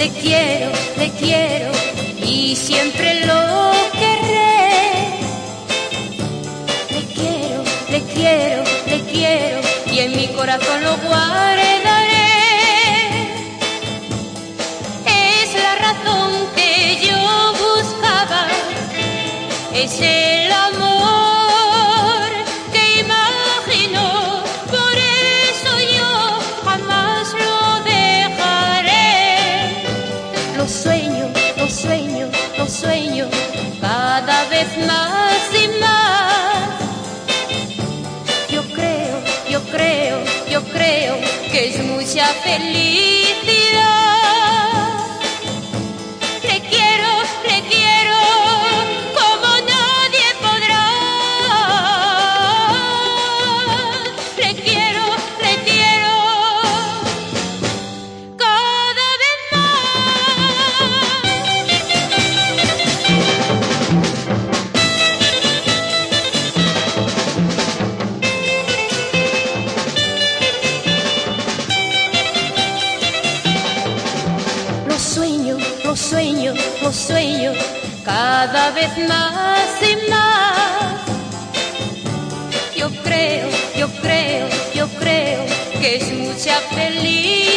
le quiero, le quiero y siempre lo querré. Le quiero, le quiero, le quiero y en mi corazón lo guardaré. Es la razón que yo buscaba, es el amor más y más. Yo creo, yo creo, yo creo que es mucha felicidad. Sueño, lo sueño, cada vez más y más. Yo creo, yo creo, yo creo que es mucha felicidad.